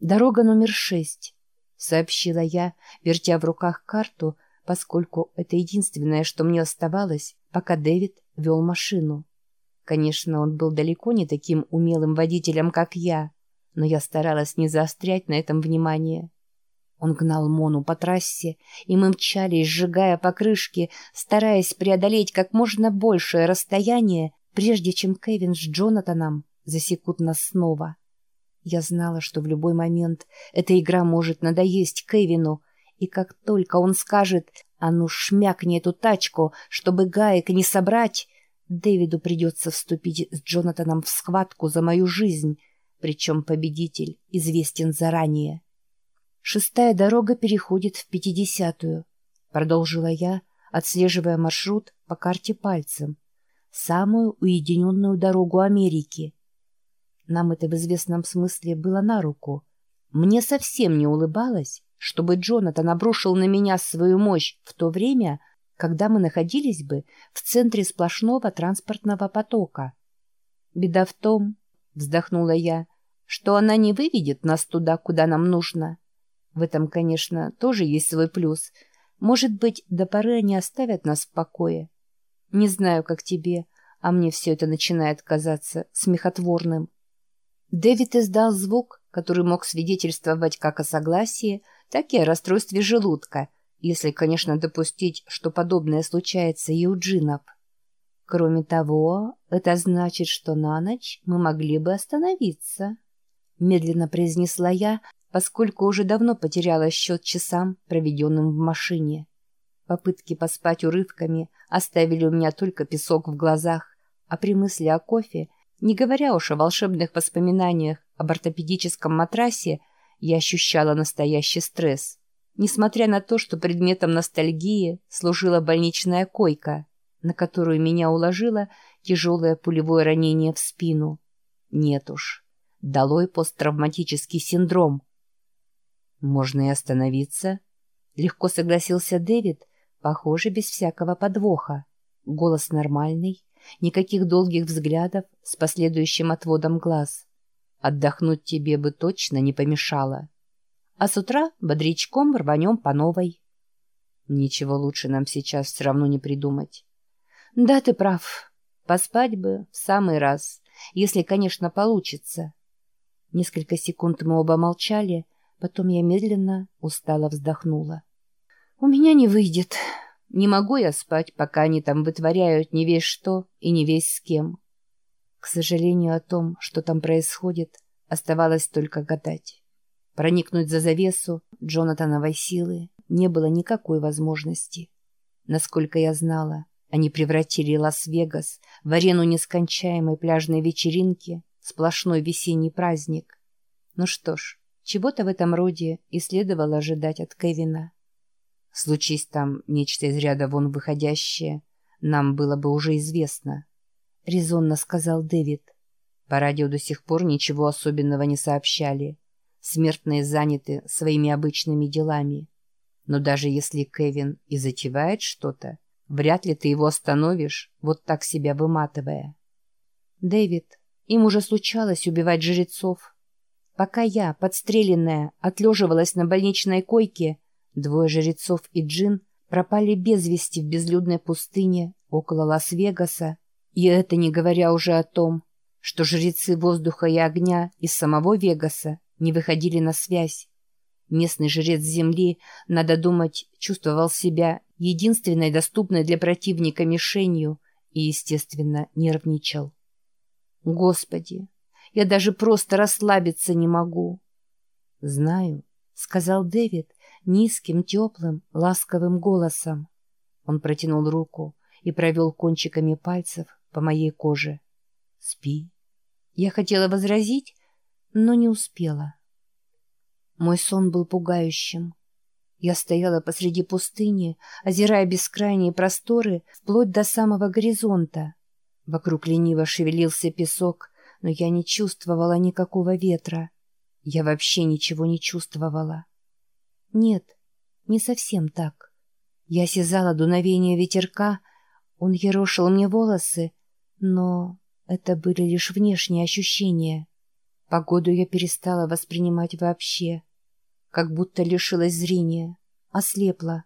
«Дорога номер шесть», — сообщила я, вертя в руках карту, поскольку это единственное, что мне оставалось, пока Дэвид вел машину. Конечно, он был далеко не таким умелым водителем, как я, но я старалась не заострять на этом внимание. Он гнал Мону по трассе, и мы мчались, сжигая покрышки, стараясь преодолеть как можно большее расстояние, прежде чем Кевин с Джонатаном засекут нас снова. Я знала, что в любой момент эта игра может надоесть Кевину, и как только он скажет «А ну шмякни эту тачку, чтобы гаек не собрать», Дэвиду придется вступить с Джонатаном в схватку за мою жизнь, причем победитель известен заранее. Шестая дорога переходит в пятидесятую, продолжила я, отслеживая маршрут по карте пальцем. Самую уединенную дорогу Америки. Нам это в известном смысле было на руку. Мне совсем не улыбалось, чтобы Джонатан обрушил на меня свою мощь в то время, когда мы находились бы в центре сплошного транспортного потока. «Беда в том, — вздохнула я, — что она не выведет нас туда, куда нам нужно. В этом, конечно, тоже есть свой плюс. Может быть, до поры они оставят нас в покое. Не знаю, как тебе, а мне все это начинает казаться смехотворным. Дэвид издал звук, который мог свидетельствовать как о согласии, так и о расстройстве желудка, если, конечно, допустить, что подобное случается и у джинов. Кроме того, это значит, что на ночь мы могли бы остановиться. Медленно произнесла я, поскольку уже давно потеряла счет часам, проведенным в машине. Попытки поспать урывками оставили у меня только песок в глазах, а при мысли о кофе не говоря уж о волшебных воспоминаниях об ортопедическом матрасе, я ощущала настоящий стресс. Несмотря на то, что предметом ностальгии служила больничная койка, на которую меня уложило тяжелое пулевое ранение в спину. Нет уж, долой посттравматический синдром. «Можно и остановиться», — легко согласился Дэвид, похоже, без всякого подвоха. Голос нормальный, Никаких долгих взглядов с последующим отводом глаз. Отдохнуть тебе бы точно не помешало. А с утра бодрячком рванем по новой. Ничего лучше нам сейчас все равно не придумать. Да, ты прав. Поспать бы в самый раз, если, конечно, получится. Несколько секунд мы оба молчали, потом я медленно, устало вздохнула. У меня не выйдет. Не могу я спать, пока они там вытворяют не весь что и не весь с кем. К сожалению, о том, что там происходит, оставалось только гадать. Проникнуть за завесу Джонатановой силы не было никакой возможности. Насколько я знала, они превратили Лас-Вегас в арену нескончаемой пляжной вечеринки, сплошной весенний праздник. Ну что ж, чего-то в этом роде и следовало ожидать от Кевина. Случись там нечто из ряда вон выходящее, нам было бы уже известно. Резонно сказал Дэвид. По радио до сих пор ничего особенного не сообщали. Смертные заняты своими обычными делами. Но даже если Кевин и затевает что-то, вряд ли ты его остановишь, вот так себя выматывая. Дэвид, им уже случалось убивать жрецов. Пока я, подстреленная, отлеживалась на больничной койке, Двое жрецов и джин пропали без вести в безлюдной пустыне около Лас-Вегаса, и это не говоря уже о том, что жрецы воздуха и огня из самого Вегаса не выходили на связь. Местный жрец земли, надо думать, чувствовал себя единственной доступной для противника мишенью и, естественно, нервничал. Господи, я даже просто расслабиться не могу. Знаю, — сказал Дэвид, низким, теплым, ласковым голосом. Он протянул руку и провел кончиками пальцев по моей коже. «Спи». Я хотела возразить, но не успела. Мой сон был пугающим. Я стояла посреди пустыни, озирая бескрайние просторы вплоть до самого горизонта. Вокруг лениво шевелился песок, но я не чувствовала никакого ветра. Я вообще ничего не чувствовала. Нет, не совсем так. Я осязала дуновение ветерка, он ерошил мне волосы, но это были лишь внешние ощущения. Погоду я перестала воспринимать вообще. Как будто лишилась зрения, ослепла.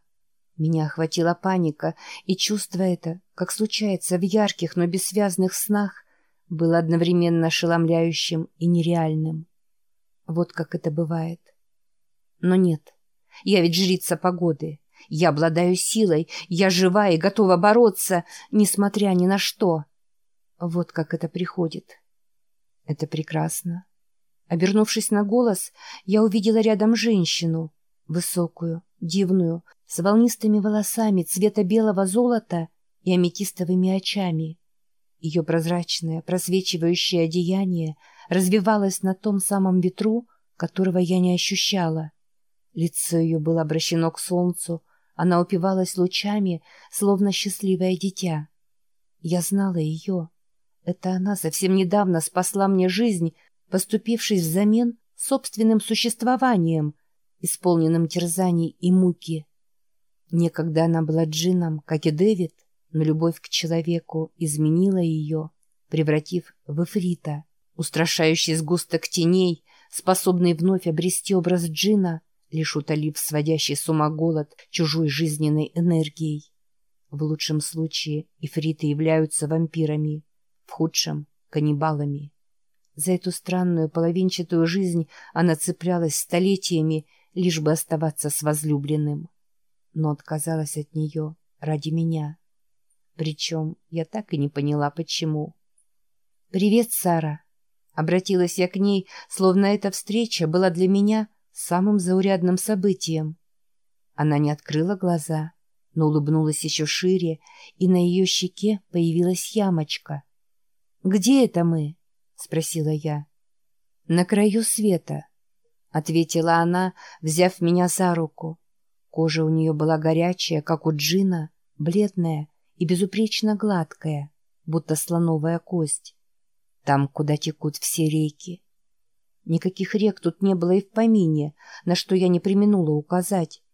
Меня охватила паника, и чувство это, как случается в ярких, но бессвязных снах, было одновременно ошеломляющим и нереальным. Вот как это бывает. Но нет, я ведь жрица погоды. Я обладаю силой, я жива и готова бороться, несмотря ни на что. Вот как это приходит. Это прекрасно. Обернувшись на голос, я увидела рядом женщину, высокую, дивную, с волнистыми волосами цвета белого золота и аметистовыми очами. Ее прозрачное, просвечивающее одеяние развивалось на том самом ветру, которого я не ощущала. Лицо ее было обращено к солнцу, она упивалась лучами, словно счастливое дитя. Я знала ее. Это она совсем недавно спасла мне жизнь, поступившись взамен собственным существованием, исполненным терзаний и муки. Некогда она была джином, как и Дэвид, но любовь к человеку изменила ее, превратив в эфрита, устрашающий сгусток теней, способный вновь обрести образ джина, лишь утолив сводящий с ума голод чужой жизненной энергией. В лучшем случае эфриты являются вампирами, в худшем — каннибалами. За эту странную половинчатую жизнь она цеплялась столетиями, лишь бы оставаться с возлюбленным. Но отказалась от нее ради меня. Причем я так и не поняла, почему. «Привет, Сара!» Обратилась я к ней, словно эта встреча была для меня самым заурядным событием. Она не открыла глаза, но улыбнулась еще шире, и на ее щеке появилась ямочка. «Где это мы?» — спросила я. «На краю света», — ответила она, взяв меня за руку. Кожа у нее была горячая, как у джина, бледная и безупречно гладкая, будто слоновая кость. Там, куда текут все реки. Никаких рек тут не было и в помине, на что я не применула указать.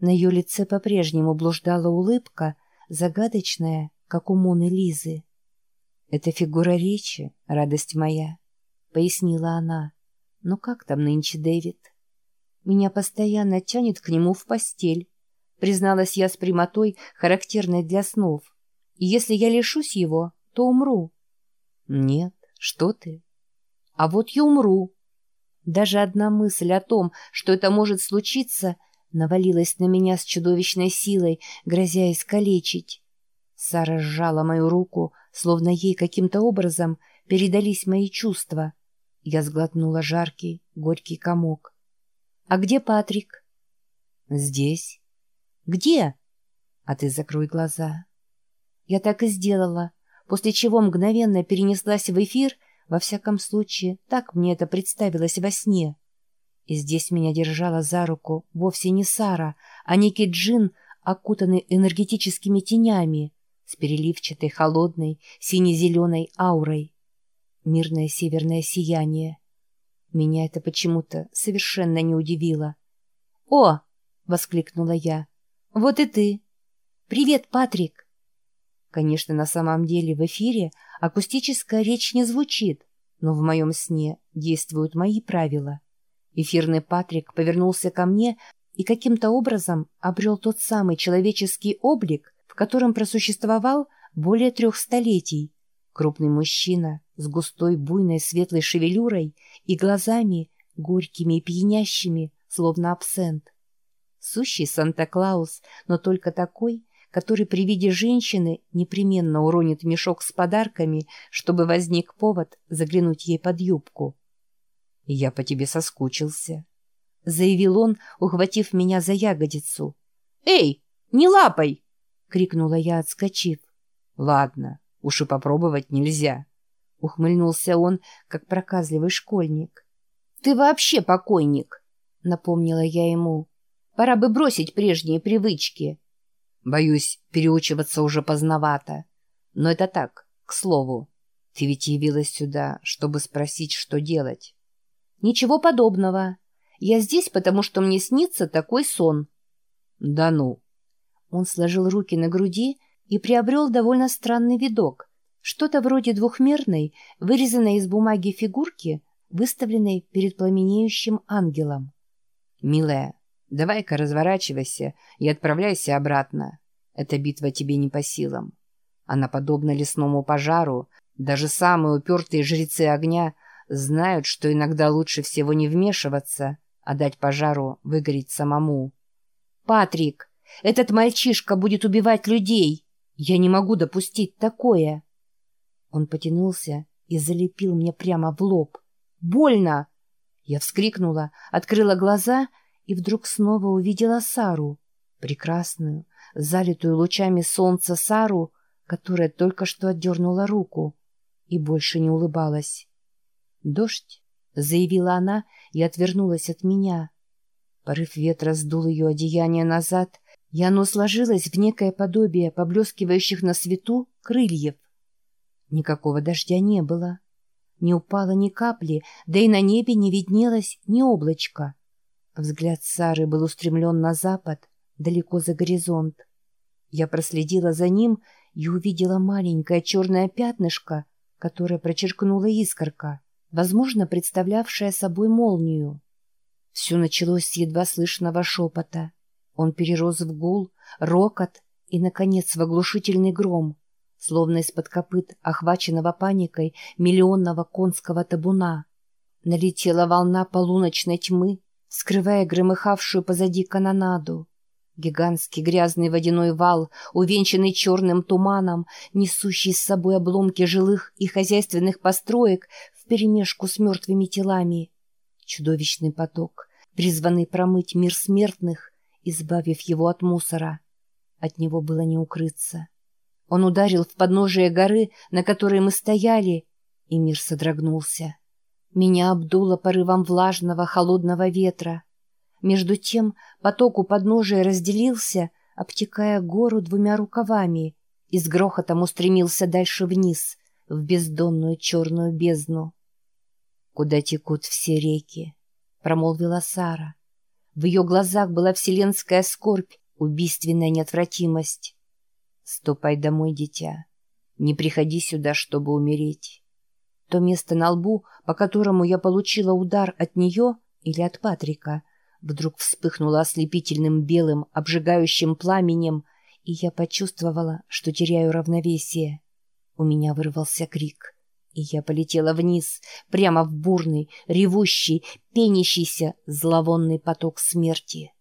На ее лице по-прежнему блуждала улыбка, загадочная, как у Моны Лизы. «Это фигура речи, радость моя», — пояснила она. «Но как там нынче Дэвид?» «Меня постоянно тянет к нему в постель», — призналась я с прямотой, характерной для снов. «И если я лишусь его, то умру». «Нет, что ты?» «А вот я умру». Даже одна мысль о том, что это может случиться, навалилась на меня с чудовищной силой, грозя искалечить. Сара сжала мою руку, словно ей каким-то образом передались мои чувства. Я сглотнула жаркий, горький комок. «А где Патрик?» «Здесь». «Где?» «А ты закрой глаза». Я так и сделала, после чего мгновенно перенеслась в эфир, во всяком случае, так мне это представилось во сне. И здесь меня держала за руку вовсе не Сара, а некий джин, окутанный энергетическими тенями, с переливчатой, холодной, сине-зеленой аурой. Мирное северное сияние. Меня это почему-то совершенно не удивило. «О!» — воскликнула я. «Вот и ты!» «Привет, Патрик!» Конечно, на самом деле в эфире акустическая речь не звучит, но в моем сне действуют мои правила. Эфирный Патрик повернулся ко мне и каким-то образом обрел тот самый человеческий облик, в котором просуществовал более трех столетий. Крупный мужчина с густой буйной светлой шевелюрой и глазами горькими и пьянящими, словно абсент. Сущий Санта-Клаус, но только такой, который при виде женщины непременно уронит мешок с подарками, чтобы возник повод заглянуть ей под юбку. «Я по тебе соскучился», — заявил он, ухватив меня за ягодицу. «Эй, не лапай!» крикнула я, отскочив. Ладно, уж и попробовать нельзя. Ухмыльнулся он, как проказливый школьник. Ты вообще покойник, напомнила я ему. Пора бы бросить прежние привычки. Боюсь, переучиваться уже поздновато. Но это так, к слову. Ты ведь явилась сюда, чтобы спросить, что делать. Ничего подобного. Я здесь, потому что мне снится такой сон. Да ну, он сложил руки на груди и приобрел довольно странный видок. Что-то вроде двухмерной, вырезанной из бумаги фигурки, выставленной перед пламенеющим ангелом. «Милая, давай-ка разворачивайся и отправляйся обратно. Эта битва тебе не по силам. Она подобна лесному пожару. Даже самые упертые жрецы огня знают, что иногда лучше всего не вмешиваться, а дать пожару выгореть самому». «Патрик, этот мальчишка будет убивать людей! Я не могу допустить такое!» Он потянулся и залепил мне прямо в лоб. «Больно!» Я вскрикнула, открыла глаза и вдруг снова увидела Сару. Прекрасную, залитую лучами солнца Сару, которая только что отдернула руку и больше не улыбалась. «Дождь!» — заявила она и отвернулась от меня. Порыв ветра сдул ее одеяние назад, и оно сложилось в некое подобие поблескивающих на свету крыльев. Никакого дождя не было. Не упало ни капли, да и на небе не виднелось ни облачка. Взгляд Сары был устремлен на запад, далеко за горизонт. Я проследила за ним и увидела маленькое черное пятнышко, которое прочеркнула искорка, возможно, представлявшая собой молнию. Все началось с едва слышного шепота. Он перерос в гул, рокот и, наконец, в оглушительный гром — словно из-под копыт, охваченного паникой миллионного конского табуна. Налетела волна полуночной тьмы, скрывая громыхавшую позади канонаду. Гигантский грязный водяной вал, увенчанный черным туманом, несущий с собой обломки жилых и хозяйственных построек вперемешку с мертвыми телами. Чудовищный поток, призванный промыть мир смертных, избавив его от мусора. От него было не укрыться. Он ударил в подножие горы, на которой мы стояли, и мир содрогнулся. Меня обдуло порывом влажного, холодного ветра. Между тем поток у подножия разделился, обтекая гору двумя рукавами, и с грохотом устремился дальше вниз, в бездонную черную бездну. «Куда текут все реки?» — промолвила Сара. В ее глазах была вселенская скорбь, убийственная неотвратимость. «Ступай домой, дитя. Не приходи сюда, чтобы умереть». То место на лбу, по которому я получила удар от нее или от Патрика, вдруг вспыхнуло ослепительным белым, обжигающим пламенем, и я почувствовала, что теряю равновесие. У меня вырвался крик, и я полетела вниз, прямо в бурный, ревущий, пенящийся, зловонный поток смерти.